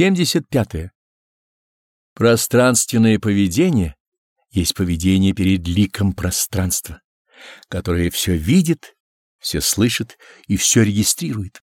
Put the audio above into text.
75. -е. Пространственное поведение есть поведение перед ликом пространства, которое все видит, все слышит и все регистрирует.